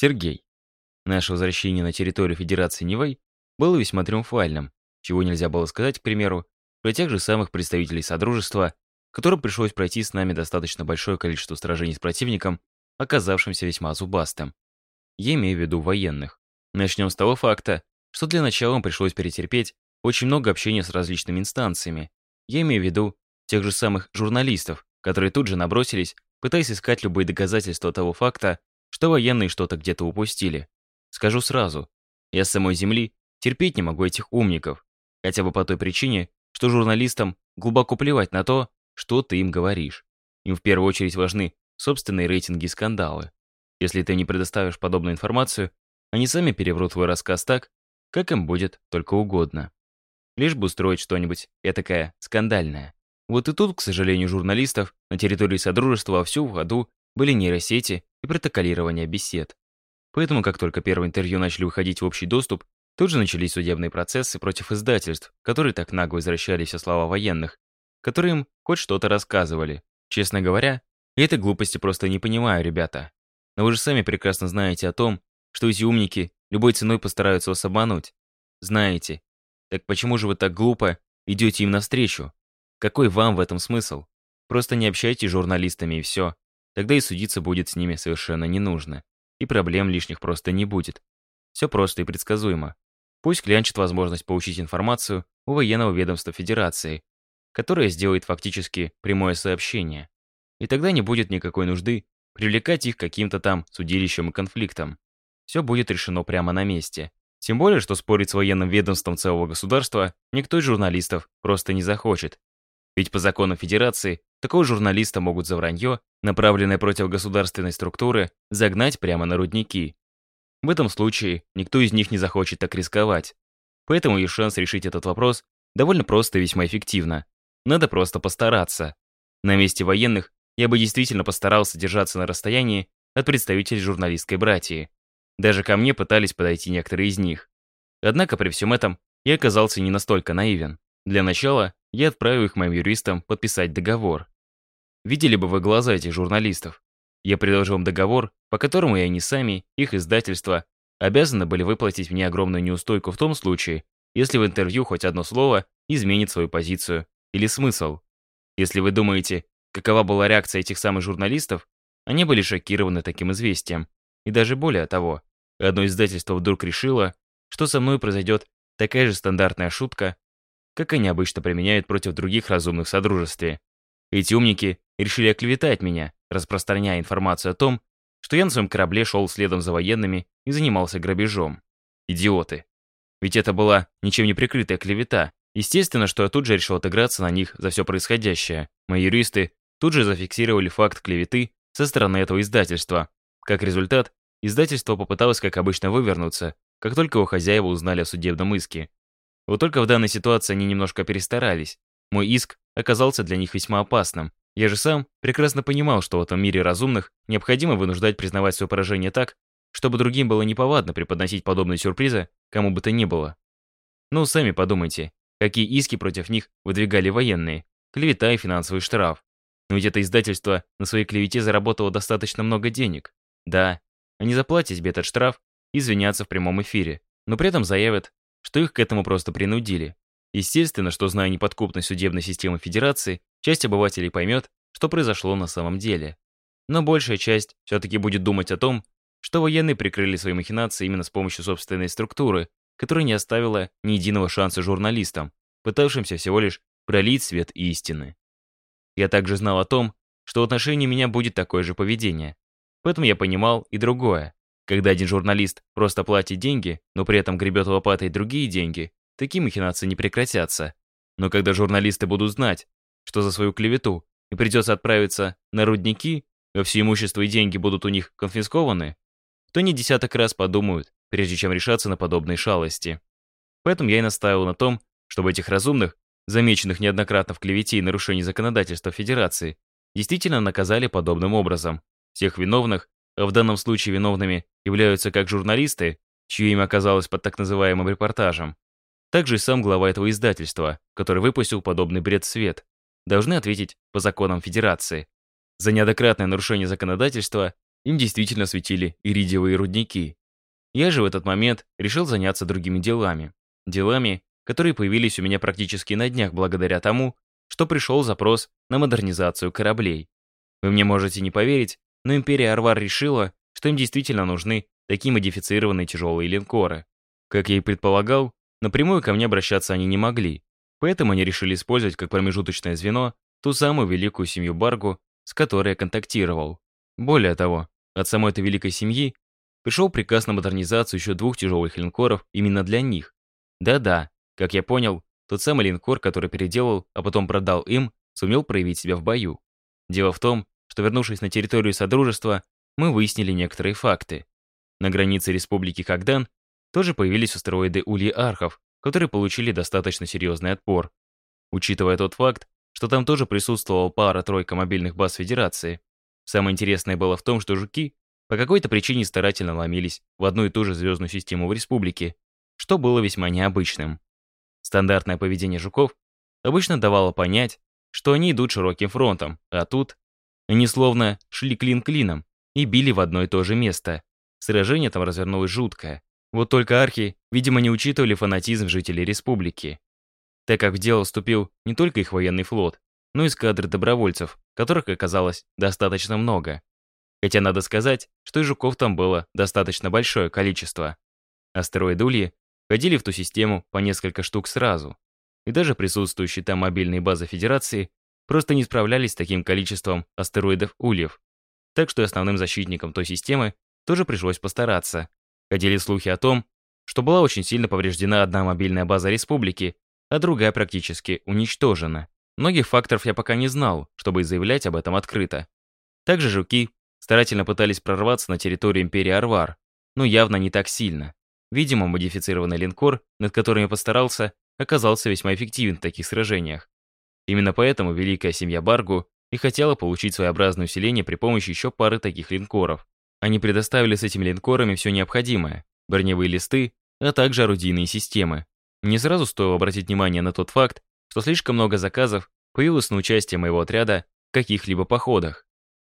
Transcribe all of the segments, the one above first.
Сергей. Наше возвращение на территорию Федерации Нивэй было весьма триумфальным, чего нельзя было сказать, к примеру, про тех же самых представителей Содружества, которым пришлось пройти с нами достаточно большое количество сражений с противником, оказавшимся весьма зубастым. Я имею в виду военных. Начнем с того факта, что для начала им пришлось перетерпеть очень много общения с различными инстанциями. Я имею в виду тех же самых журналистов, которые тут же набросились, пытаясь искать любые доказательства того факта, что военные что-то где-то упустили. Скажу сразу, я с самой Земли терпеть не могу этих умников, хотя бы по той причине, что журналистам глубоко плевать на то, что ты им говоришь. Им в первую очередь важны собственные рейтинги и скандалы. Если ты не предоставишь подобную информацию, они сами переврут твой рассказ так, как им будет только угодно. Лишь бы устроить что-нибудь этакое скандальное. Вот и тут, к сожалению, журналистов на территории Содружества вовсю в ходу были нейросети и протоколирование бесед. Поэтому, как только первые интервью начали выходить в общий доступ, тут же начались судебные процессы против издательств, которые так нагло возвращали все слова военных, которые им хоть что-то рассказывали. Честно говоря, я этой глупости просто не понимаю, ребята. Но вы же сами прекрасно знаете о том, что эти умники любой ценой постараются вас обмануть. Знаете. Так почему же вы так глупо идете им навстречу? Какой вам в этом смысл? Просто не общайтесь с журналистами и все. Тогда и судиться будет с ними совершенно не нужно. И проблем лишних просто не будет. Все просто и предсказуемо. Пусть клянчит возможность получить информацию у военного ведомства Федерации, которое сделает фактически прямое сообщение. И тогда не будет никакой нужды привлекать их каким-то там судилищам и конфликтам. Все будет решено прямо на месте. Тем более, что спорить с военным ведомством целого государства никто из журналистов просто не захочет. Ведь по законам Федерации такого журналиста могут за вранье, направленное против государственной структуры, загнать прямо на рудники. В этом случае никто из них не захочет так рисковать. Поэтому есть шанс решить этот вопрос довольно просто и весьма эффективно. Надо просто постараться. На месте военных я бы действительно постарался держаться на расстоянии от представителей журналистской братьи. Даже ко мне пытались подойти некоторые из них. Однако при всем этом я оказался не настолько наивен. Для начала я отправил их моим юристам подписать договор. Видели бы вы глаза этих журналистов. Я предложил им договор, по которому и они сами, их издательство, обязаны были выплатить мне огромную неустойку в том случае, если в интервью хоть одно слово изменит свою позицию или смысл. Если вы думаете, какова была реакция этих самых журналистов, они были шокированы таким известием. И даже более того, одно издательство вдруг решило, что со мной произойдет такая же стандартная шутка, как они обычно применяют против других разумных в Содружестве. Эти умники решили оклеветать меня, распространяя информацию о том, что я на своем корабле шел следом за военными и занимался грабежом. Идиоты. Ведь это была ничем не прикрытая клевета, Естественно, что я тут же решил отыграться на них за все происходящее. Мои юристы тут же зафиксировали факт клеветы со стороны этого издательства. Как результат, издательство попыталось, как обычно, вывернуться, как только его хозяева узнали о судебном иске. Вот только в данной ситуации они немножко перестарались. Мой иск оказался для них весьма опасным. Я же сам прекрасно понимал, что в этом мире разумных необходимо вынуждать признавать свое поражение так, чтобы другим было неповадно преподносить подобные сюрпризы кому бы то ни было. Ну, сами подумайте, Какие иски против них выдвигали военные? Клевета и финансовый штраф. Но ведь это издательство на своей клевете заработало достаточно много денег. Да, они заплатят себе этот штраф и извинятся в прямом эфире, но при этом заявят, что их к этому просто принудили. Естественно, что зная неподкупность судебной системы Федерации, часть обывателей поймет, что произошло на самом деле. Но большая часть все-таки будет думать о том, что военные прикрыли свои махинации именно с помощью собственной структуры, которая не оставила ни единого шанса журналистам, пытавшимся всего лишь пролить свет истины. Я также знал о том, что в отношении меня будет такое же поведение. Поэтому я понимал и другое. Когда один журналист просто платит деньги, но при этом гребет лопатой другие деньги, такие махинации не прекратятся. Но когда журналисты будут знать, что за свою клевету и придется отправиться на рудники, а все имущество и деньги будут у них конфискованы, то не десяток раз подумают, прежде чем решаться на подобные шалости. Поэтому я и настаивал на том, чтобы этих разумных, замеченных неоднократно в клевете и нарушении законодательства Федерации, действительно наказали подобным образом. Всех виновных, в данном случае виновными являются как журналисты, чье имя оказалось под так называемым репортажем, также и сам глава этого издательства, который выпустил подобный бред в свет, должны ответить по законам Федерации. За неоднократное нарушение законодательства им действительно светили иридиевые рудники. Я же в этот момент решил заняться другими делами. Делами, которые появились у меня практически на днях благодаря тому, что пришел запрос на модернизацию кораблей. Вы мне можете не поверить, но Империя Арвар решила, что им действительно нужны такие модифицированные тяжелые линкоры. Как я и предполагал, напрямую ко мне обращаться они не могли, поэтому они решили использовать как промежуточное звено ту самую великую семью Баргу, с которой я контактировал. Более того, от самой этой великой семьи пришел приказ на модернизацию еще двух тяжелых линкоров именно для них. Да-да, как я понял, тот самый линкор, который переделал, а потом продал им, сумел проявить себя в бою. Дело в том, что вернувшись на территорию Содружества, мы выяснили некоторые факты. На границе Республики Кагдан тоже появились астероиды Ульи Архов, которые получили достаточно серьезный отпор. Учитывая тот факт, что там тоже присутствовала пара-тройка мобильных баз Федерации, самое интересное было в том, что жуки по какой-то причине старательно ломились в одну и ту же звездную систему в Республике, что было весьма необычным. Стандартное поведение жуков обычно давало понять, что они идут широким фронтом, а тут они словно шли клин клином и били в одно и то же место. Сражение там развернулось жуткое. Вот только архи, видимо, не учитывали фанатизм жителей республики. Так как в дело вступил не только их военный флот, но и эскадры добровольцев, которых оказалось достаточно много. Хотя надо сказать, что и жуков там было достаточно большое количество. Астероиды Ульи ходили в ту систему по несколько штук сразу. И даже присутствующие там мобильные базы Федерации просто не справлялись с таким количеством астероидов Ульев. Так что основным защитникам той системы тоже пришлось постараться. Ходили слухи о том, что была очень сильно повреждена одна мобильная база республики, а другая практически уничтожена. Многих факторов я пока не знал, чтобы заявлять об этом открыто. Также жуки старательно пытались прорваться на территорию Империи Арвар, но явно не так сильно. Видимо, модифицированный линкор, над которым я постарался, оказался весьма эффективен в таких сражениях. Именно поэтому великая семья Баргу и хотела получить своеобразное усиление при помощи еще пары таких линкоров. Они предоставили с этими линкорами все необходимое, броневые листы, а также орудийные системы. Не сразу стоило обратить внимание на тот факт, что слишком много заказов появилось на участие моего отряда в каких-либо походах.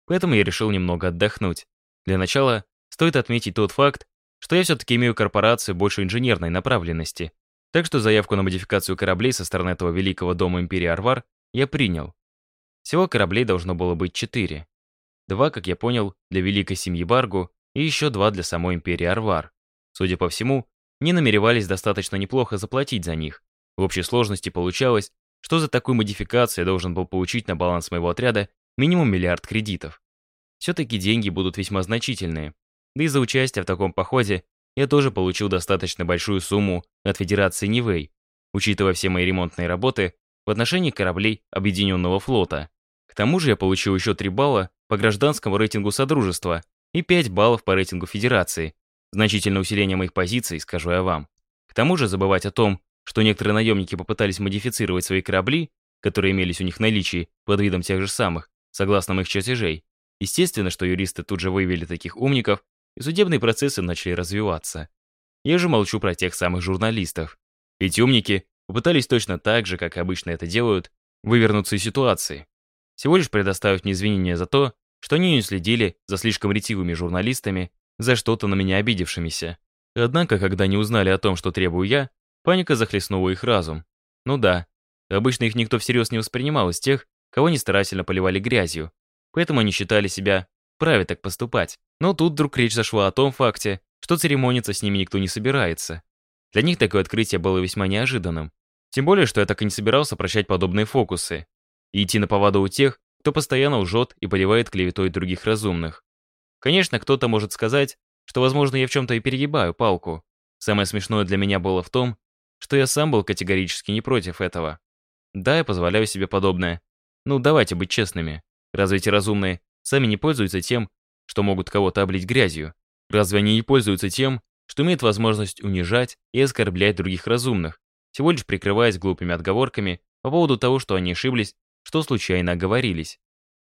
Поэтому я решил немного отдохнуть. Для начала стоит отметить тот факт, что я все-таки имею корпорацию больше инженерной направленности. Так что заявку на модификацию кораблей со стороны этого великого дома Империи Арвар я принял. Всего кораблей должно было быть четыре. Два, как я понял, для великой семьи Баргу и еще два для самой Империи Арвар. Судя по всему, не намеревались достаточно неплохо заплатить за них. В общей сложности получалось, что за такую модификацию я должен был получить на баланс моего отряда минимум миллиард кредитов. Все-таки деньги будут весьма значительные. Да и за участие в таком походе я тоже получил достаточно большую сумму от Федерации Нивэй, учитывая все мои ремонтные работы в отношении кораблей Объединенного флота. К тому же я получил еще 3 балла по гражданскому рейтингу Содружества и 5 баллов по рейтингу Федерации. Значительное усиление моих позиций, скажу я вам. К тому же забывать о том, что некоторые наемники попытались модифицировать свои корабли, которые имелись у них в наличии под видом тех же самых, согласно моих чертежей. Естественно, что юристы тут же выявили таких умников, и судебные процессы начали развиваться. Я же молчу про тех самых журналистов. Эти умники попытались точно так же, как обычно это делают, вывернуться из ситуации. Всего лишь предоставив мне извинения за то, что они не следили за слишком ретивыми журналистами, за что-то на меня обидевшимися. Однако, когда они узнали о том, что требую я, паника захлестнула их разум. Ну да, обычно их никто всерьез не воспринимал из тех, кого они старательно поливали грязью, поэтому они считали себя вправе так поступать. Но тут вдруг речь зашла о том факте, что церемониться с ними никто не собирается. Для них такое открытие было весьма неожиданным. Тем более, что я так и не собирался прощать подобные фокусы и идти на поводу у тех, кто постоянно лжет и поливает клеветой других разумных. Конечно, кто-то может сказать, что, возможно, я в чем-то и перегибаю палку. Самое смешное для меня было в том, что я сам был категорически не против этого. Да, я позволяю себе подобное. Ну, давайте быть честными. Разве эти разумные сами не пользуются тем, что могут кого-то облить грязью? Разве они не пользуются тем, что имеют возможность унижать и оскорблять других разумных, всего лишь прикрываясь глупыми отговорками по поводу того, что они ошиблись, что случайно оговорились?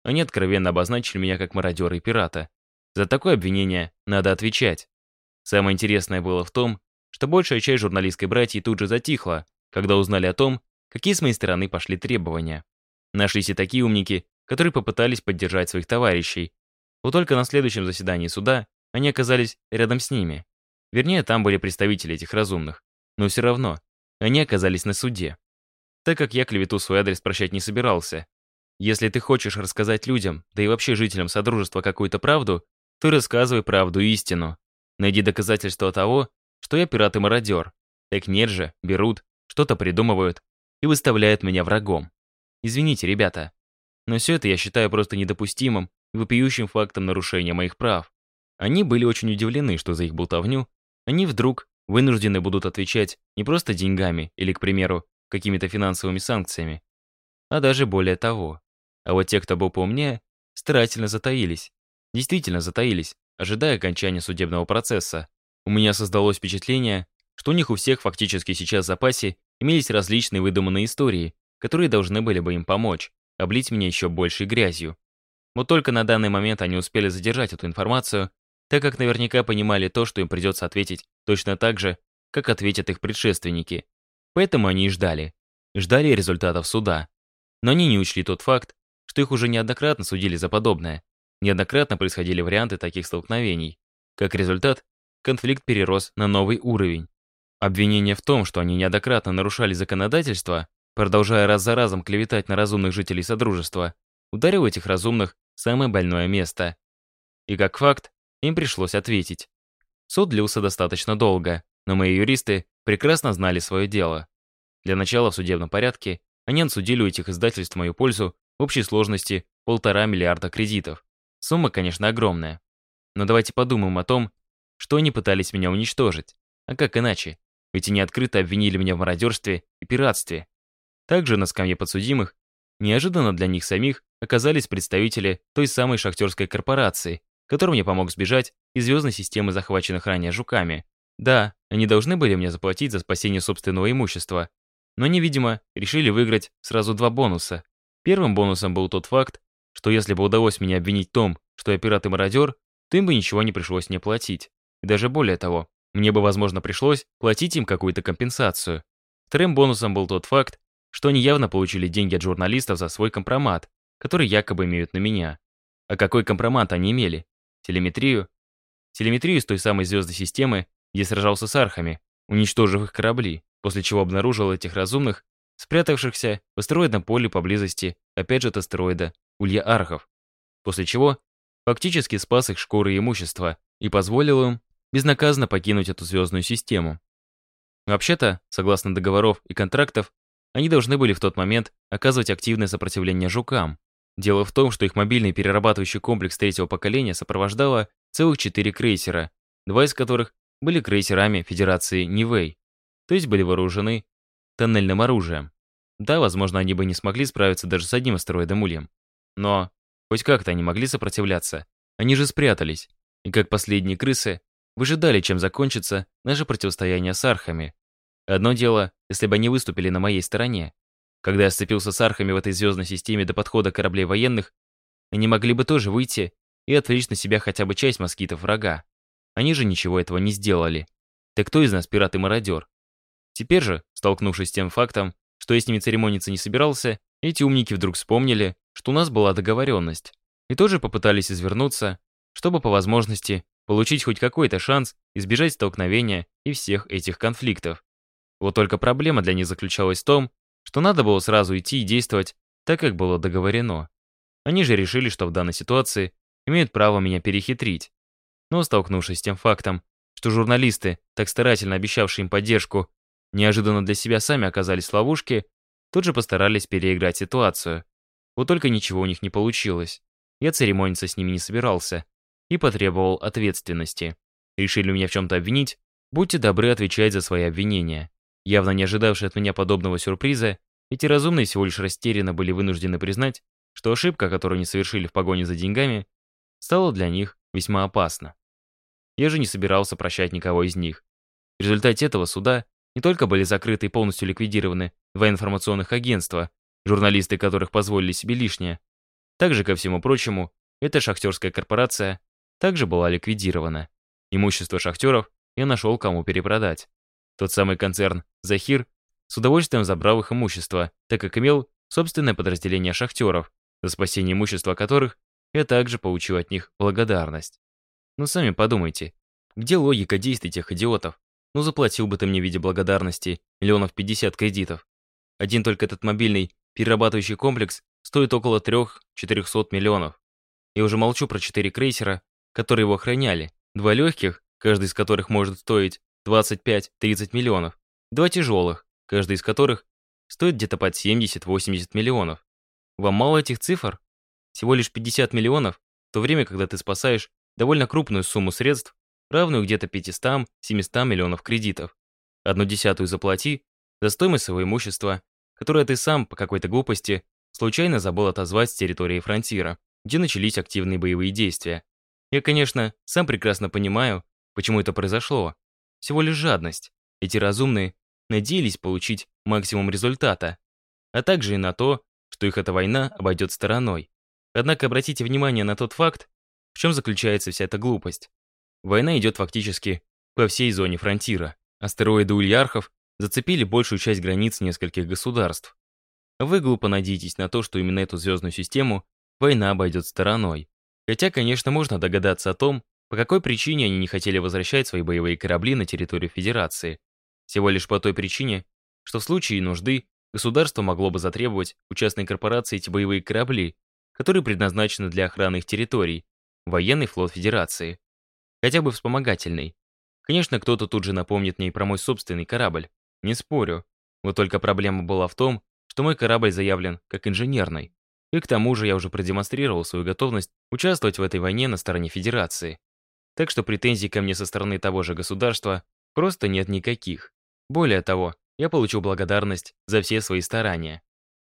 Они откровенно обозначили меня как мародера и пирата. За такое обвинение надо отвечать. Самое интересное было в том, что большая часть журналистской братьи тут же затихла, когда узнали о том, какие с моей стороны пошли требования. Нашлись и такие умники, которые попытались поддержать своих товарищей. Вот только на следующем заседании суда они оказались рядом с ними. Вернее, там были представители этих разумных. Но все равно, они оказались на суде. Так как я клевету свой адрес прощать не собирался. Если ты хочешь рассказать людям, да и вообще жителям Содружества какую-то правду, то рассказывай правду и истину. Найди доказательства того, что я пират и мародер. Так нет же, берут, что-то придумывают и выставляют меня врагом. Извините, ребята, но все это я считаю просто недопустимым и вопиющим фактом нарушения моих прав. Они были очень удивлены, что за их болтовню они вдруг вынуждены будут отвечать не просто деньгами или, к примеру, какими-то финансовыми санкциями, а даже более того. А вот те, кто был поумнее, старательно затаились. Действительно затаились, ожидая окончания судебного процесса. У меня создалось впечатление, что у них у всех фактически сейчас в запасе имелись различные выдуманные истории, которые должны были бы им помочь, облить меня еще большей грязью. Вот только на данный момент они успели задержать эту информацию, так как наверняка понимали то, что им придется ответить точно так же, как ответят их предшественники. Поэтому они и ждали. Ждали результатов суда. Но они не учли тот факт, что их уже неоднократно судили за подобное. Неоднократно происходили варианты таких столкновений. Как результат, конфликт перерос на новый уровень. Обвинение в том, что они неоднократно нарушали законодательство, продолжая раз за разом клеветать на разумных жителей Содружества, ударил этих разумных в самое больное место. И как факт, им пришлось ответить. Суд длился достаточно долго, но мои юристы прекрасно знали свое дело. Для начала в судебном порядке они отсудили у этих издательств мою пользу в общей сложности полтора миллиарда кредитов. Сумма, конечно, огромная. Но давайте подумаем о том, что они пытались меня уничтожить. А как иначе? Ведь они открыто обвинили меня в мародерстве и пиратстве. Также на скамье подсудимых неожиданно для них самих оказались представители той самой шахтерской корпорации, который мне помог сбежать из звездной системы захваченных ранее жуками. Да, они должны были мне заплатить за спасение собственного имущества, но они, видимо, решили выиграть сразу два бонуса. Первым бонусом был тот факт, что если бы удалось меня обвинить в том, что я пират и мародер, то им бы ничего не пришлось мне платить. И даже более того, мне бы, возможно, пришлось платить им какую-то компенсацию. Вторым бонусом был тот факт, что они явно получили деньги от журналистов за свой компромат, который якобы имеют на меня. А какой компромат они имели? Телеметрию? Телеметрию из той самой звездной системы, где сражался с архами, уничтожив их корабли, после чего обнаружил этих разумных, спрятавшихся в астероидном поле поблизости, опять же от астероида, Улья Архов, после чего фактически спас их шкуры и имущество и позволил им безнаказанно покинуть эту звездную систему. Вообще-то, согласно договоров и контрактов, они должны были в тот момент оказывать активное сопротивление жукам, Дело в том, что их мобильный перерабатывающий комплекс третьего поколения сопровождало целых четыре крейсера, два из которых были крейсерами Федерации Нивэй, то есть были вооружены тоннельным оружием. Да, возможно, они бы не смогли справиться даже с одним астероидом Ульем. Но хоть как-то они могли сопротивляться. Они же спрятались. И как последние крысы, выжидали, чем закончится наше противостояние с архами. Одно дело, если бы они выступили на моей стороне. Когда я сцепился с архами в этой звездной системе до подхода кораблей военных, они могли бы тоже выйти и отвлечь на себя хотя бы часть москитов врага. Они же ничего этого не сделали. Так кто из нас пират и мародер? Теперь же, столкнувшись с тем фактом, что я с ними церемониться не собирался, эти умники вдруг вспомнили, что у нас была договоренность, и тоже попытались извернуться, чтобы по возможности получить хоть какой-то шанс избежать столкновения и всех этих конфликтов. Вот только проблема для них заключалась в том, что надо было сразу идти и действовать так, как было договорено. Они же решили, что в данной ситуации имеют право меня перехитрить. Но столкнувшись с тем фактом, что журналисты, так старательно обещавшие им поддержку, неожиданно для себя сами оказались в ловушке, тут же постарались переиграть ситуацию. Вот только ничего у них не получилось. Я церемониться с ними не собирался и потребовал ответственности. Решили меня в чем-то обвинить? Будьте добры отвечать за свои обвинения. Явно не ожидавшие от меня подобного сюрприза, эти разумные всего лишь растерянно были вынуждены признать, что ошибка, которую они совершили в погоне за деньгами, стала для них весьма опасна. Я же не собирался прощать никого из них. В результате этого суда не только были закрыты и полностью ликвидированы два информационных агентства, журналисты которых позволили себе лишнее. Также, ко всему прочему, эта шахтерская корпорация также была ликвидирована. Имущество шахтеров я нашел кому перепродать. Тот самый концерн «Захир» с удовольствием забрал их имущество, так как имел собственное подразделение шахтеров, за спасение имущества которых я также получил от них благодарность. Ну сами подумайте, где логика действий тех идиотов? Ну заплатил бы ты мне в виде благодарности миллионов 50 кредитов. Один только этот мобильный перерабатывающий комплекс стоит около 3-400 миллионов. Я уже молчу про четыре крейсера, которые его охраняли, два легких, каждый из которых может стоить 25-30 миллионов, два тяжелых, каждый из которых стоит где-то под 70-80 миллионов. Вам мало этих цифр? Всего лишь 50 миллионов, в то время, когда ты спасаешь довольно крупную сумму средств, равную где-то 500-700 миллионов кредитов. Одну десятую заплати за стоимость своего имущества, которое ты сам по какой-то глупости случайно забыл отозвать с территории фронтира, где начались активные боевые действия. Я, конечно, сам прекрасно понимаю, почему это произошло. Всего лишь жадность. Эти разумные надеялись получить максимум результата, а также и на то, что их эта война обойдет стороной. Однако обратите внимание на тот факт, в чем заключается вся эта глупость. Война идет фактически по всей зоне фронтира. Астероиды Ульярхов зацепили большую часть границ нескольких государств. Вы глупо надеетесь на то, что именно эту звездную систему война обойдет стороной. Хотя, конечно, можно догадаться о том, по какой причине они не хотели возвращать свои боевые корабли на территорию Федерации. Всего лишь по той причине, что в случае нужды государство могло бы затребовать у частной корпорации эти боевые корабли, которые предназначены для охраны их территорий, военный флот Федерации. Хотя бы вспомогательный. Конечно, кто-то тут же напомнит мне и про мой собственный корабль. Не спорю. Вот только проблема была в том, что мой корабль заявлен как инженерный. И к тому же я уже продемонстрировал свою готовность участвовать в этой войне на стороне Федерации. Так что претензий ко мне со стороны того же государства просто нет никаких. Более того, я получил благодарность за все свои старания.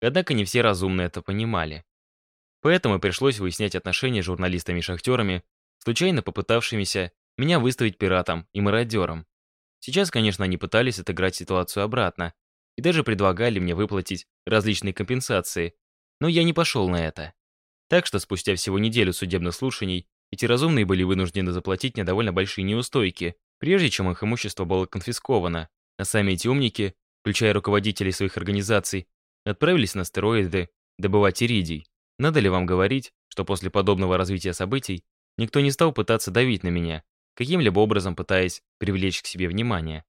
Однако не все разумно это понимали. Поэтому пришлось выяснять отношения с журналистами-шахтерами, случайно попытавшимися меня выставить пиратом и мародером. Сейчас, конечно, они пытались отыграть ситуацию обратно и даже предлагали мне выплатить различные компенсации, но я не пошел на это. Так что спустя всего неделю судебных слушаний эти разумные были вынуждены заплатить мне довольно большие неустойки, прежде чем их имущество было конфисковано, а сами эти умники, включая руководителей своих организаций, отправились на стероиды добывать иридий. Надо ли вам говорить, что после подобного развития событий никто не стал пытаться давить на меня, каким-либо образом пытаясь привлечь к себе внимание?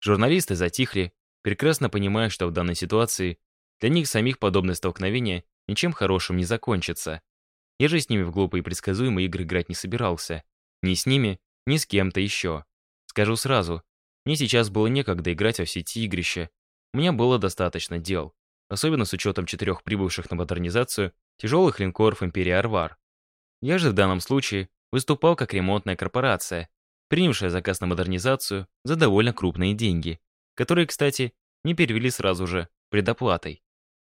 Журналисты затихли, прекрасно понимая, что в данной ситуации для них самих подобное столкновение ничем хорошим не закончится. Я же с ними в глупые предсказуемые игры играть не собирался. Ни с ними, ни с кем-то еще. Скажу сразу, мне сейчас было некогда играть во все эти игрища. У меня было достаточно дел, особенно с учетом четырех прибывших на модернизацию тяжелых линкоров Империи Арвар. Я же в данном случае выступал как ремонтная корпорация, принявшая заказ на модернизацию за довольно крупные деньги, которые, кстати, не перевели сразу же предоплатой.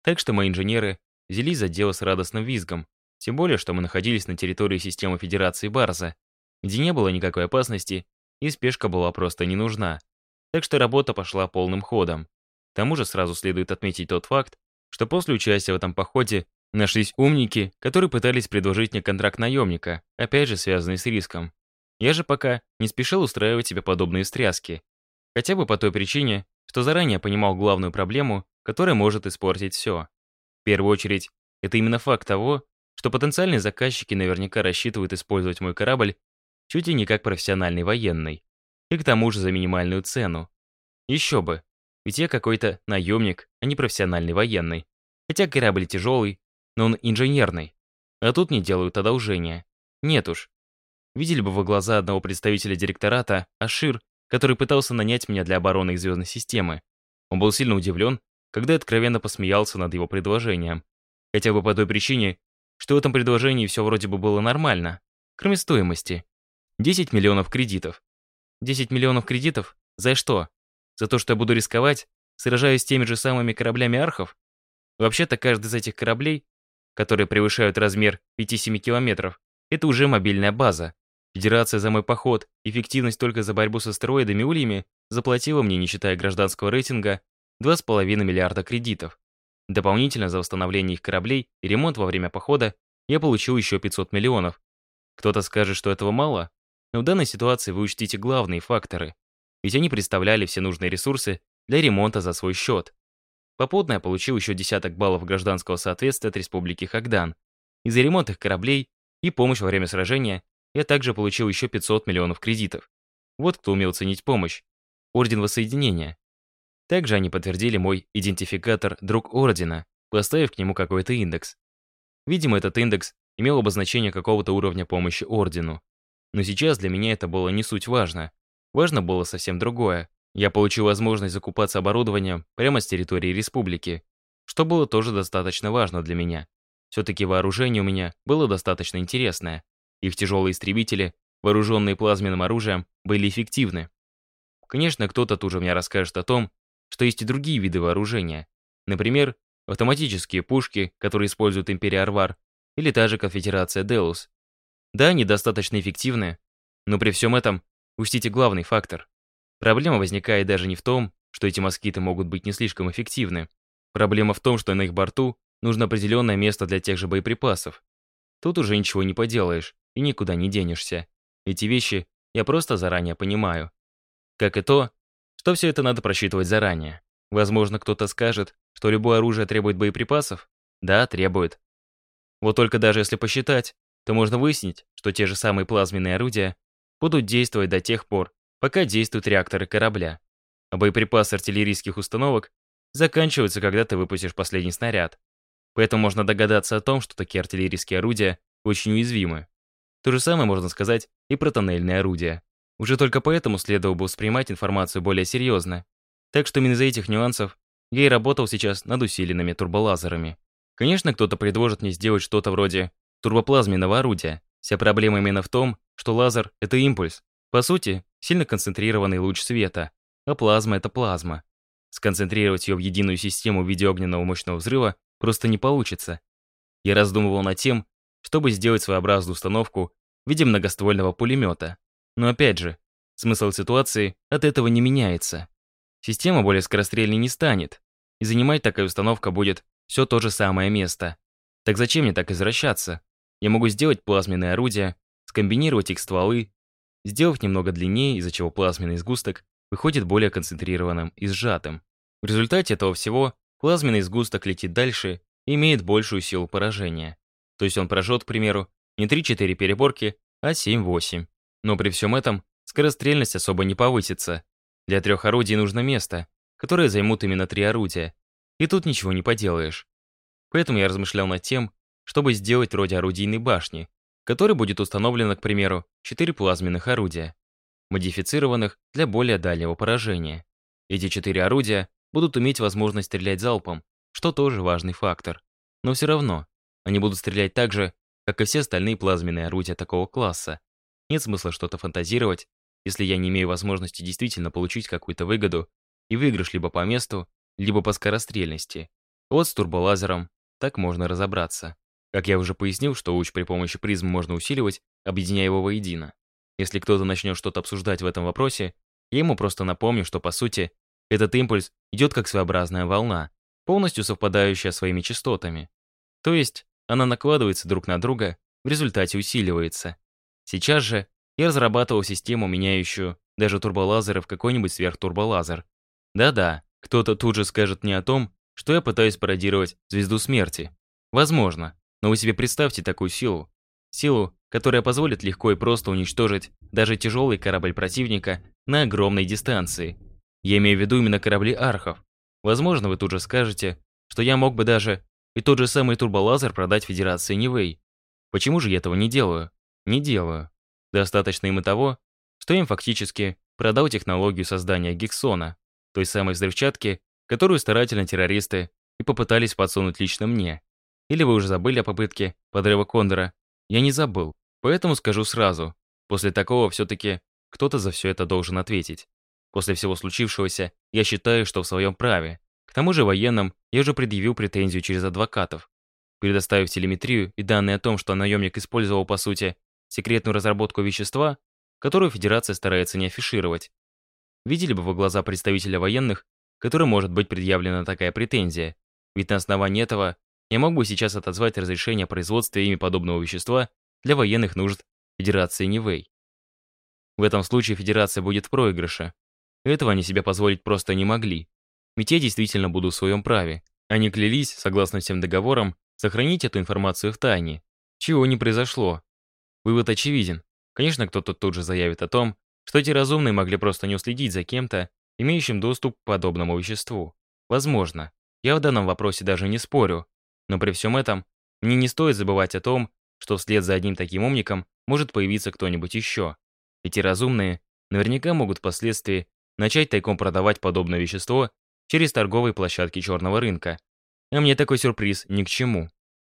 Так что мои инженеры взялись за дело с радостным визгом, тем более, что мы находились на территории системы Федерации Барза, где не было никакой опасности и спешка была просто не нужна. Так что работа пошла полным ходом. К тому же сразу следует отметить тот факт, что после участия в этом походе нашлись умники, которые пытались предложить мне контракт наемника, опять же связанный с риском. Я же пока не спешил устраивать себе подобные стряски. Хотя бы по той причине, что заранее понимал главную проблему, которая может испортить все. В первую очередь, это именно факт того, что потенциальные заказчики наверняка рассчитывают использовать мой корабль чуть ли не как профессиональный военный. И к тому же за минимальную цену. Еще бы, ведь я какой-то наемник, а не профессиональный военный. Хотя корабль тяжелый, но он инженерный. А тут не делают одолжения. Нет уж. Видели бы вы глаза одного представителя директората, Ашир, который пытался нанять меня для обороны их звездной системы. Он был сильно удивлен, когда откровенно посмеялся над его предложением. Хотя бы по той причине, что в этом предложении все вроде бы было нормально, кроме стоимости. 10 миллионов кредитов. 10 миллионов кредитов? За что? За то, что я буду рисковать, сражаясь с теми же самыми кораблями архов? Вообще-то каждый из этих кораблей, которые превышают размер 5-7 километров, это уже мобильная база. Федерация за мой поход, эффективность только за борьбу с астероидами ульями, заплатила мне, не считая гражданского рейтинга, 2,5 миллиарда кредитов. Дополнительно за восстановление их кораблей и ремонт во время похода я получил еще 500 миллионов. Кто-то скажет, что этого мало, но в данной ситуации вы учтите главные факторы, ведь они представляли все нужные ресурсы для ремонта за свой счет. Попутно я получил еще десяток баллов гражданского соответствия от Республики Хагдан. И за ремонт их кораблей и помощь во время сражения, я также получил еще 500 миллионов кредитов. Вот кто умел ценить помощь. Орден Воссоединения. Также они подтвердили мой идентификатор «Друг Ордена», поставив к нему какой-то индекс. Видимо, этот индекс имел обозначение какого-то уровня помощи Ордену. Но сейчас для меня это было не суть важно. Важно было совсем другое. Я получил возможность закупаться оборудованием прямо с территории республики, что было тоже достаточно важно для меня. Все-таки вооружение у меня было достаточно интересное. Их тяжелые истребители, вооруженные плазменным оружием, были эффективны. Конечно, кто-то тут же мне расскажет о том, что есть и другие виды вооружения. Например, автоматические пушки, которые используют Империя Арвар, или та же Конфедерация Деус. Да, они достаточно эффективны, но при всем этом учтите главный фактор. Проблема возникает даже не в том, что эти москиты могут быть не слишком эффективны. Проблема в том, что на их борту нужно определенное место для тех же боеприпасов. Тут уже ничего не поделаешь и никуда не денешься. Эти вещи я просто заранее понимаю. Как и то, что все это надо просчитывать заранее. Возможно, кто-то скажет, что любое оружие требует боеприпасов. Да, требует. Вот только даже если посчитать, то можно выяснить, что те же самые плазменные орудия будут действовать до тех пор, пока действуют реакторы корабля. А боеприпасы артиллерийских установок заканчиваются, когда ты выпустишь последний снаряд. Поэтому можно догадаться о том, что такие артиллерийские орудия очень уязвимы. То же самое можно сказать и про тоннельные орудия. Уже только поэтому следовало бы воспринимать информацию более серьезно. Так что именно из-за этих нюансов я и работал сейчас над усиленными турболазерами. Конечно, кто-то предложит мне сделать что-то вроде турбоплазменного орудия. Вся проблема именно в том, что лазер — это импульс. По сути, сильно концентрированный луч света, а плазма — это плазма. Сконцентрировать ее в единую систему в виде огненного мощного взрыва просто не получится. Я раздумывал над тем, чтобы сделать своеобразную установку в виде многоствольного пулемета. Но опять же, смысл ситуации от этого не меняется. Система более скорострельной не станет, и занимать такая установка будет все то же самое место. Так зачем мне так извращаться? Я могу сделать плазменные орудия, скомбинировать их стволы, сделав немного длиннее, из-за чего плазменный сгусток выходит более концентрированным и сжатым. В результате этого всего плазменный сгусток летит дальше и имеет большую силу поражения. То есть он прожжет, к примеру, не 3-4 переборки, а 7-8. Но при всем этом скорострельность особо не повысится. Для трех орудий нужно место, которое займут именно три орудия. И тут ничего не поделаешь. Поэтому я размышлял над тем, чтобы сделать вроде орудийной башни, которой будет установлено, к примеру, четыре плазменных орудия, модифицированных для более дальнего поражения. Эти четыре орудия будут иметь возможность стрелять залпом, что тоже важный фактор. Но все равно, они будут стрелять так же, как и все остальные плазменные орудия такого класса. Нет смысла что-то фантазировать, если я не имею возможности действительно получить какую-то выгоду и выигрыш либо по месту, либо по скорострельности. Вот с турболазером так можно разобраться. Как я уже пояснил, что луч при помощи призм можно усиливать, объединяя его воедино. Если кто-то начнет что-то обсуждать в этом вопросе, я ему просто напомню, что по сути этот импульс идет как своеобразная волна, полностью совпадающая своими частотами. То есть она накладывается друг на друга, в результате усиливается. Сейчас же я разрабатывал систему, меняющую даже турболазеры в какой-нибудь сверхтурболазер. Да-да, кто-то тут же скажет мне о том, что я пытаюсь пародировать звезду смерти. Возможно, но вы себе представьте такую силу. Силу, которая позволит легко и просто уничтожить даже тяжелый корабль противника на огромной дистанции. Я имею в виду именно корабли архов. Возможно, вы тут же скажете, что я мог бы даже и тот же самый турболазер продать Федерации Нивэй. Почему же я этого не делаю? Не делаю. Достаточно им и того, что им фактически продал технологию создания Гексона, той самой взрывчатки, которую старательно террористы и попытались подсунуть лично мне. Или вы уже забыли о попытке подрыва Кондора? Я не забыл, поэтому скажу сразу. После такого все-таки кто-то за все это должен ответить. После всего случившегося, я считаю, что в своем праве. К тому же военным я уже предъявил претензию через адвокатов. Предоставив телеметрию и данные о том, что наемник использовал, по сути, секретную разработку вещества, которую Федерация старается не афишировать. Видели бы вы глаза представителя военных, которым может быть предъявлена такая претензия? Ведь на основании этого я мог бы сейчас отозвать разрешение о производстве ими подобного вещества для военных нужд Федерации Нивэй. В этом случае Федерация будет в проигрыше. Этого они себе позволить просто не могли. Ведь я действительно буду в своем праве. Они клялись, согласно всем договорам, сохранить эту информацию в тайне. Чего не произошло. Вывод очевиден. Конечно, кто-то тут же заявит о том, что эти разумные могли просто не уследить за кем-то, имеющим доступ к подобному веществу. Возможно. Я в данном вопросе даже не спорю. Но при всем этом, мне не стоит забывать о том, что вслед за одним таким умником может появиться кто-нибудь еще. Эти разумные наверняка могут впоследствии начать тайком продавать подобное вещество через торговые площадки черного рынка. А мне такой сюрприз ни к чему.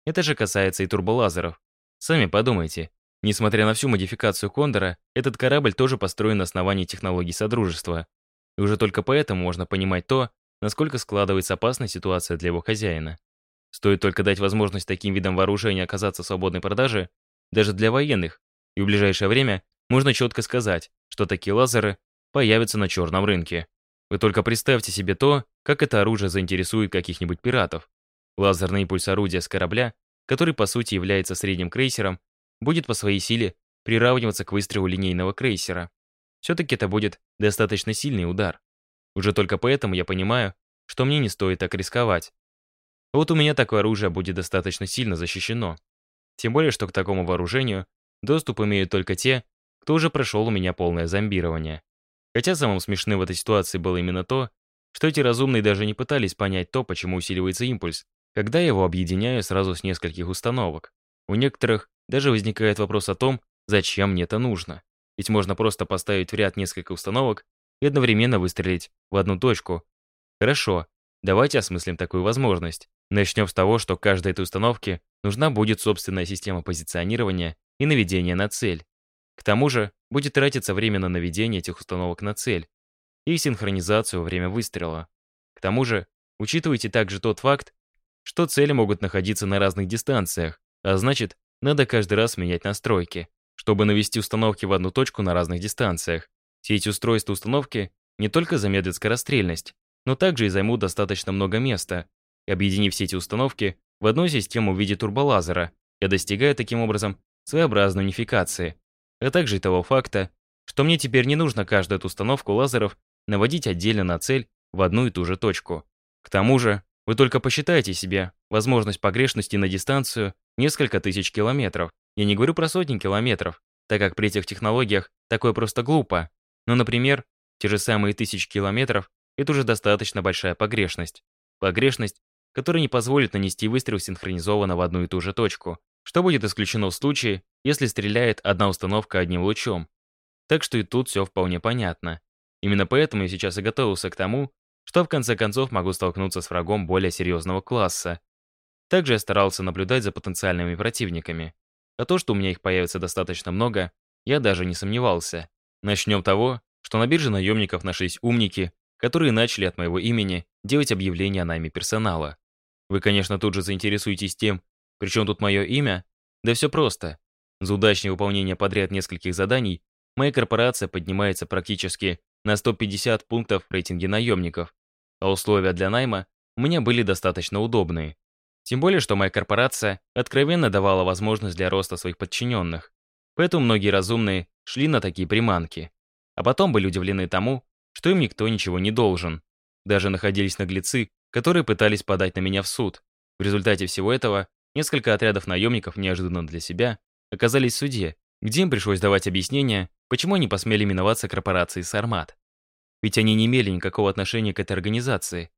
Это же касается и турболазеров. Сами подумайте. Несмотря на всю модификацию Кондора, этот корабль тоже построен на основании технологий Содружества. И уже только поэтому можно понимать то, насколько складывается опасная ситуация для его хозяина. Стоит только дать возможность таким видам вооружения оказаться в свободной продаже, даже для военных, и в ближайшее время можно четко сказать, что такие лазеры появятся на черном рынке. Вы только представьте себе то, как это оружие заинтересует каких-нибудь пиратов. Лазерный импульс орудия с корабля, который по сути является средним крейсером, будет по своей силе приравниваться к выстрелу линейного крейсера. Все-таки это будет достаточно сильный удар. Уже только поэтому я понимаю, что мне не стоит так рисковать. Вот у меня такое оружие будет достаточно сильно защищено. Тем более, что к такому вооружению доступ имеют только те, кто уже прошел у меня полное зомбирование. Хотя самым смешным в этой ситуации было именно то, что эти разумные даже не пытались понять то, почему усиливается импульс, когда я его объединяю сразу с нескольких установок. У некоторых даже возникает вопрос о том, зачем мне это нужно. Ведь можно просто поставить в ряд несколько установок и одновременно выстрелить в одну точку. Хорошо, давайте осмыслим такую возможность. Начнем с того, что каждой этой установке нужна будет собственная система позиционирования и наведения на цель. К тому же будет тратиться время на наведение этих установок на цель и синхронизацию во время выстрела. К тому же, учитывайте также тот факт, что цели могут находиться на разных дистанциях, а значит, надо каждый раз менять настройки, чтобы навести установки в одну точку на разных дистанциях. Все эти устройства установки не только замедлят скорострельность, но также и займут достаточно много места. И объединив все эти установки в одну систему в виде турболазера, я достигаю таким образом своеобразной унификации, а также и того факта, что мне теперь не нужно каждую эту установку лазеров наводить отдельно на цель в одну и ту же точку. К тому же, вы только посчитайте себе возможность погрешности на дистанцию несколько тысяч километров. Я не говорю про сотни километров, так как при этих технологиях такое просто глупо. Но, например, те же самые тысячи километров — это уже достаточно большая погрешность. Погрешность, которая не позволит нанести выстрел синхронизованно в одну и ту же точку, что будет исключено в случае, если стреляет одна установка одним лучом. Так что и тут все вполне понятно. Именно поэтому я сейчас и готовился к тому, что в конце концов могу столкнуться с врагом более серьезного класса. Также я старался наблюдать за потенциальными противниками. А то, что у меня их появится достаточно много, я даже не сомневался. Начнем того, что на бирже наемников нашлись умники, которые начали от моего имени делать объявления о найме персонала. Вы, конечно, тут же заинтересуетесь тем, при чем тут мое имя? Да все просто. За удачное выполнение подряд нескольких заданий моя корпорация поднимается практически на 150 пунктов в рейтинге наемников, а условия для найма меня были достаточно удобные. Тем более, что моя корпорация откровенно давала возможность для роста своих подчиненных. Поэтому многие разумные шли на такие приманки. А потом были удивлены тому, что им никто ничего не должен. Даже находились наглецы, которые пытались подать на меня в суд. В результате всего этого несколько отрядов наемников неожиданно для себя оказались в суде, где им пришлось давать объяснения, почему они посмели именоваться корпорацией «Сармат». Ведь они не имели никакого отношения к этой организации.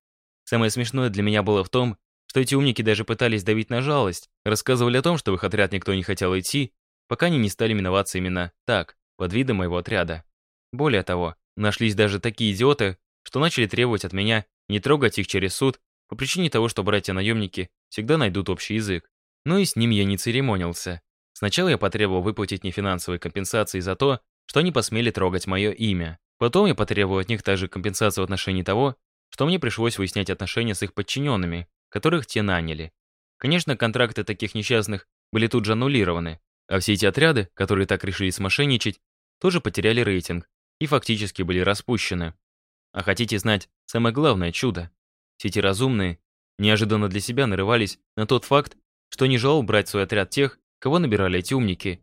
Самое смешное для меня было в том, что эти умники даже пытались давить на жалость, рассказывали о том, что в их отряд никто не хотел идти, пока они не стали именоваться именно так, под видом моего отряда. Более того, нашлись даже такие идиоты, что начали требовать от меня не трогать их через суд по причине того, что братья-наемники всегда найдут общий язык. Но и с ним я не церемонился. Сначала я потребовал выплатить мне компенсации за то, что они посмели трогать мое имя. Потом я потребовал от них также компенсацию в отношении того, что мне пришлось выяснять отношения с их подчиненными, которых те наняли. Конечно, контракты таких несчастных были тут же аннулированы, а все эти отряды, которые так решили смошенничать, тоже потеряли рейтинг и фактически были распущены. А хотите знать самое главное чудо? Все эти разумные неожиданно для себя нарывались на тот факт, что не желал брать в свой отряд тех, кого набирали эти умники.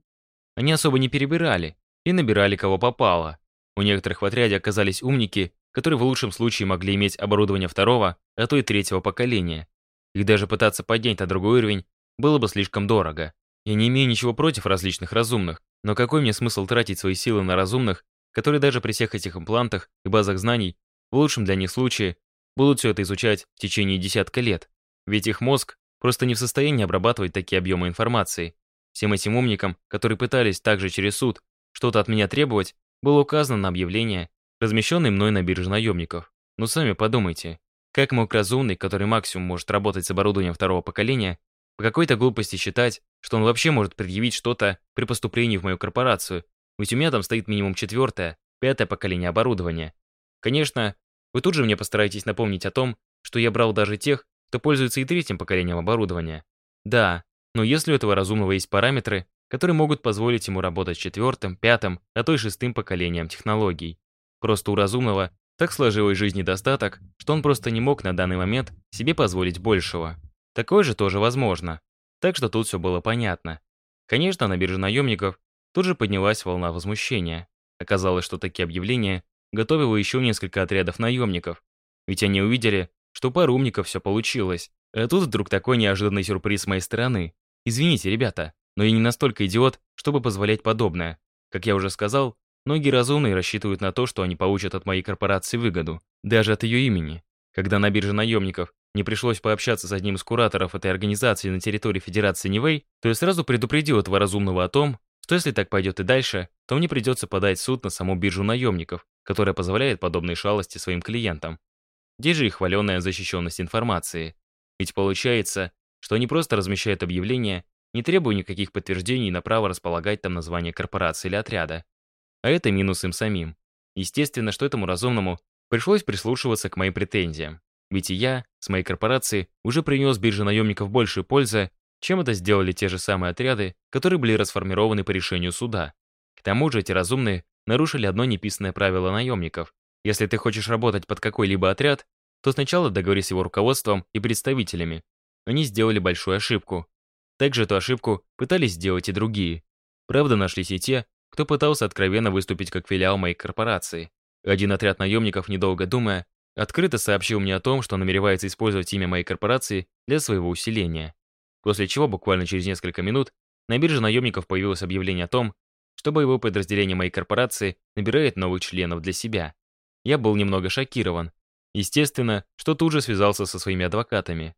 Они особо не перебирали и набирали кого попало. У некоторых в отряде оказались умники, которые в лучшем случае могли иметь оборудование второго, а то и третьего поколения. И даже пытаться поднять на другой уровень было бы слишком дорого. Я не имею ничего против различных разумных, но какой мне смысл тратить свои силы на разумных, которые даже при всех этих имплантах и базах знаний, в лучшем для них случае, будут все это изучать в течение десятка лет? Ведь их мозг просто не в состоянии обрабатывать такие объемы информации. Всем этим умникам, которые пытались также через суд что-то от меня требовать, было указано на объявление, размещенное мной на бирже наемников. Но сами подумайте, как мог разумный, который максимум может работать с оборудованием второго поколения, по какой-то глупости считать, что он вообще может предъявить что-то при поступлении в мою корпорацию, ведь у меня там стоит минимум четвертое, пятое поколение оборудования. Конечно, вы тут же мне постараетесь напомнить о том, что я брал даже тех, кто пользуется и третьим поколением оборудования. Да, но если у этого разумного есть параметры, которые могут позволить ему работать четвертым, пятым, а то и шестым поколением технологий. Просто у разумного так сложилась жизнь недостаток, что он просто не мог на данный момент себе позволить большего. Такое же тоже возможно. Так что тут все было понятно. Конечно, на бирже наемников тут же поднялась волна возмущения. Оказалось, что такие объявления готовило еще несколько отрядов наемников. Ведь они увидели, что пару умников все получилось. А тут вдруг такой неожиданный сюрприз с моей стороны. Извините, ребята, но я не настолько идиот, чтобы позволять подобное. Как я уже сказал, многие разумные рассчитывают на то, что они получат от моей корпорации выгоду, даже от ее имени. Когда на бирже наемников мне пришлось пообщаться с одним из кураторов этой организации на территории Федерации Нивэй, то я сразу предупредил этого разумного о том, что если так пойдет и дальше, то мне придется подать суд на саму биржу наемников, которая позволяет подобные шалости своим клиентам. Где же их хваленая защищенность информации? Ведь получается, что они просто размещают объявления, не требуя никаких подтверждений на право располагать там название корпорации или отряда. А это минус им самим. Естественно, что этому разумному пришлось прислушиваться к моим претензиям. Ведь и я, с моей корпорацией, уже принес бирже наемников больше пользы, чем это сделали те же самые отряды, которые были расформированы по решению суда. К тому же эти разумные нарушили одно неписанное правило наемников. Если ты хочешь работать под какой-либо отряд, то сначала договорись с его руководством и представителями. Они сделали большую ошибку. Также эту ошибку пытались сделать и другие. Правда, нашлись и те, кто пытался откровенно выступить как филиал моей корпорации. Один отряд наемников, недолго думая, открыто сообщил мне о том, что намеревается использовать имя моей корпорации для своего усиления. После чего буквально через несколько минут на бирже наемников появилось объявление о том, что боевое подразделение моей корпорации набирает новых членов для себя. Я был немного шокирован. Естественно, что тут же связался со своими адвокатами.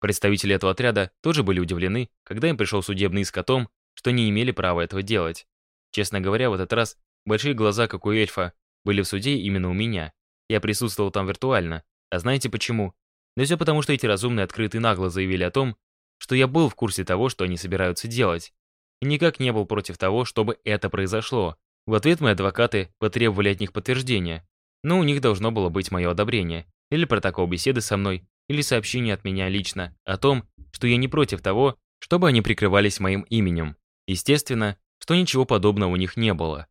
Представители этого отряда тоже были удивлены, когда им пришел судебный иск о том, что не имели права этого делать. Честно говоря, в этот раз большие глаза, как у эльфа, были в суде именно у меня. Я присутствовал там виртуально. А знаете почему? Да все потому, что эти разумные открыто и нагло заявили о том, что я был в курсе того, что они собираются делать. И никак не был против того, чтобы это произошло. В ответ мои адвокаты потребовали от них подтверждения. Но у них должно было быть мое одобрение. Или протокол беседы со мной, или сообщение от меня лично о том, что я не против того, чтобы они прикрывались моим именем. Естественно, что ничего подобного у них не было.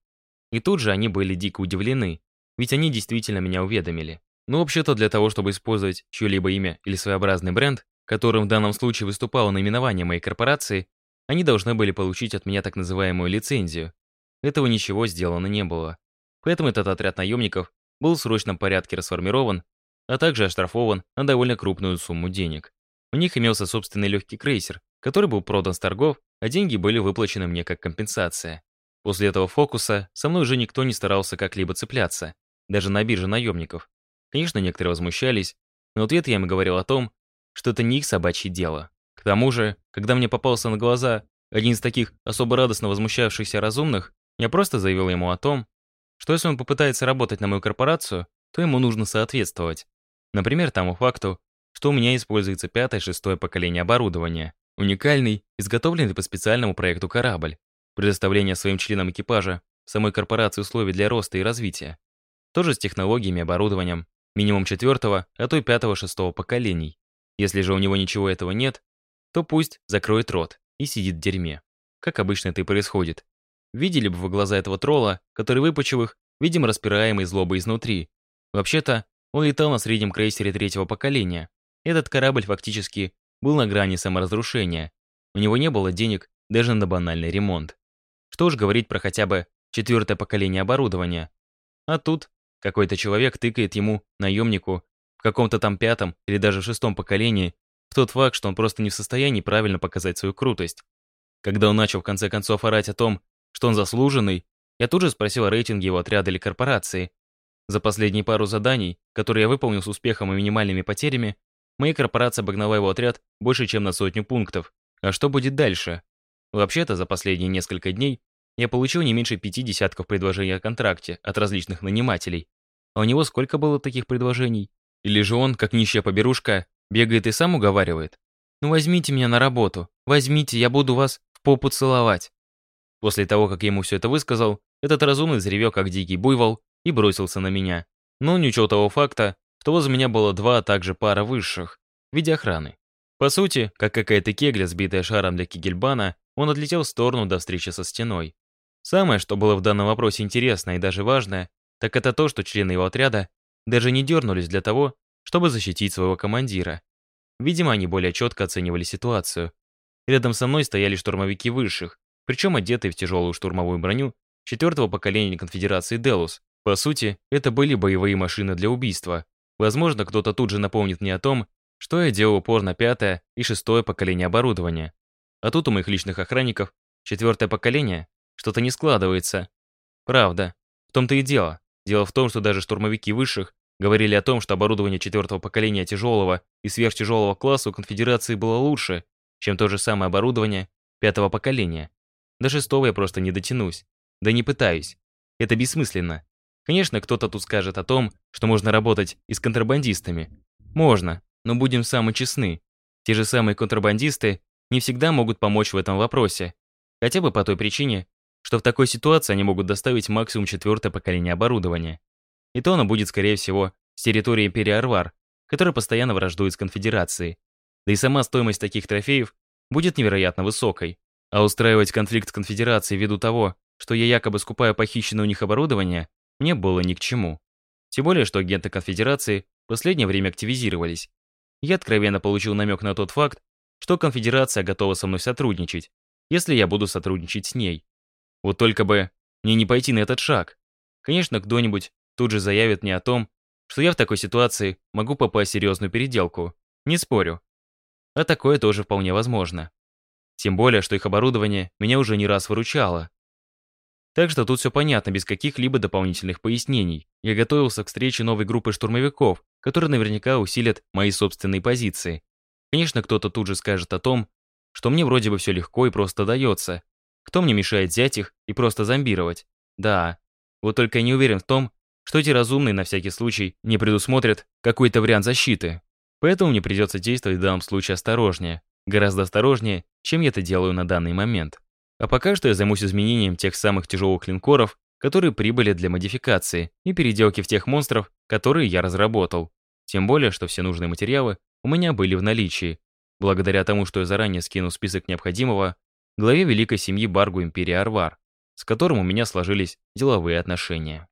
И тут же они были дико удивлены, ведь они действительно меня уведомили. Но вообще-то для того, чтобы использовать чье-либо имя или своеобразный бренд, которым в данном случае выступало наименование моей корпорации, они должны были получить от меня так называемую лицензию. Этого ничего сделано не было. Поэтому этот отряд наемников был в срочном порядке расформирован, а также оштрафован на довольно крупную сумму денег. У них имелся собственный легкий крейсер, который был продан с торгов, а деньги были выплачены мне как компенсация. После этого фокуса со мной уже никто не старался как-либо цепляться, даже на бирже наемников. Конечно, некоторые возмущались, но ответ я им говорил о том, что это не их собачье дело. К тому же, когда мне попался на глаза один из таких особо радостно возмущавшихся разумных, я просто заявил ему о том, что если он попытается работать на мою корпорацию, то ему нужно соответствовать. Например, тому факту, что у меня используется пятое шестое поколение оборудования, уникальный, изготовленный по специальному проекту корабль, предоставление своим членам экипажа самой корпорации условий для роста и развития. Тоже с технологиями и оборудованием, минимум четвертого, а то и пятого-шестого поколений. Если же у него ничего этого нет, то пусть закроет рот и сидит в дерьме. Как обычно это и происходит. Видели бы вы глаза этого тролла, который, выпучив их, видимо, распираемый злобой изнутри. Вообще-то, он летал на среднем крейсере третьего поколения. Этот корабль фактически был на грани саморазрушения. У него не было денег даже на банальный ремонт. Что уж говорить про хотя бы четвертое поколение оборудования. А тут какой-то человек тыкает ему, наемнику, в каком-то там пятом или даже шестом поколении, в тот факт, что он просто не в состоянии правильно показать свою крутость. Когда он начал в конце концов орать о том, что он заслуженный, я тут же спросил о рейтинге его отряда или корпорации. За последние пару заданий, которые я выполнил с успехом и минимальными потерями, моя корпорация обогнала его отряд больше, чем на сотню пунктов. А что будет дальше? Вообще-то, за последние несколько дней я получил не меньше пяти десятков предложений о контракте от различных нанимателей. А у него сколько было таких предложений? Или же он, как нищая поберушка, бегает и сам уговаривает? Ну возьмите меня на работу, возьмите, я буду вас в попу целовать. После того, как я ему все это высказал, этот разумный заревел, как дикий буйвол, и бросился на меня. Но не учел того факта, что возле меня было два, а также пара высших, в виде охраны. По сути, как какая-то кегля, сбитая шаром для кигельбана, он отлетел в сторону до встречи со стеной. Самое, что было в данном вопросе интересно и даже важное, так это то, что члены его отряда даже не дернулись для того, чтобы защитить своего командира. Видимо, они более четко оценивали ситуацию. Рядом со мной стояли штурмовики высших, причем одетые в тяжелую штурмовую броню четвертого поколения конфедерации Делус. По сути, это были боевые машины для убийства. Возможно, кто-то тут же напомнит мне о том, что я делал упор на пятое и шестое поколение оборудования. А тут у моих личных охранников четвертое поколение что-то не складывается. Правда. В том-то и дело. Дело в том, что даже штурмовики высших говорили о том, что оборудование четвертого поколения тяжелого и сверхтяжелого класса у конфедерации было лучше, чем то же самое оборудование пятого поколения. До шестого я просто не дотянусь. Да не пытаюсь. Это бессмысленно. Конечно, кто-то тут скажет о том, что можно работать и с контрабандистами. Можно, но будем самы честны. Те же самые контрабандисты не всегда могут помочь в этом вопросе. Хотя бы по той причине, что в такой ситуации они могут доставить максимум четвертое поколение оборудования. И то оно будет, скорее всего, с территории Империи Арвар, которая постоянно враждует с Конфедерацией. Да и сама стоимость таких трофеев будет невероятно высокой. А устраивать конфликт с Конфедерацией ввиду того, что я якобы скупаю похищенное у них оборудование, мне было ни к чему. Тем более, что агенты Конфедерации в последнее время активизировались. Я откровенно получил намек на тот факт, что Конфедерация готова со мной сотрудничать, если я буду сотрудничать с ней. Вот только бы мне не пойти на этот шаг. Конечно, кто-нибудь тут же заявит мне о том, что я в такой ситуации могу попасть в серьезную переделку. Не спорю. А такое тоже вполне возможно. Тем более, что их оборудование меня уже не раз выручало. Так что тут все понятно, без каких-либо дополнительных пояснений. Я готовился к встрече новой группы штурмовиков, которые наверняка усилят мои собственные позиции. Конечно, кто-то тут же скажет о том, что мне вроде бы все легко и просто дается. Кто мне мешает взять их и просто зомбировать? Да. Вот только я не уверен в том, что эти разумные на всякий случай не предусмотрят какой-то вариант защиты. Поэтому мне придется действовать в данном случае осторожнее. Гораздо осторожнее, чем я это делаю на данный момент. А пока что я займусь изменением тех самых тяжелых линкоров, которые прибыли для модификации и переделки в тех монстров, которые я разработал. Тем более, что все нужные материалы у меня были в наличии. Благодаря тому, что я заранее скинул список необходимого, главе великой семьи Баргу Империи Арвар, с которым у меня сложились деловые отношения.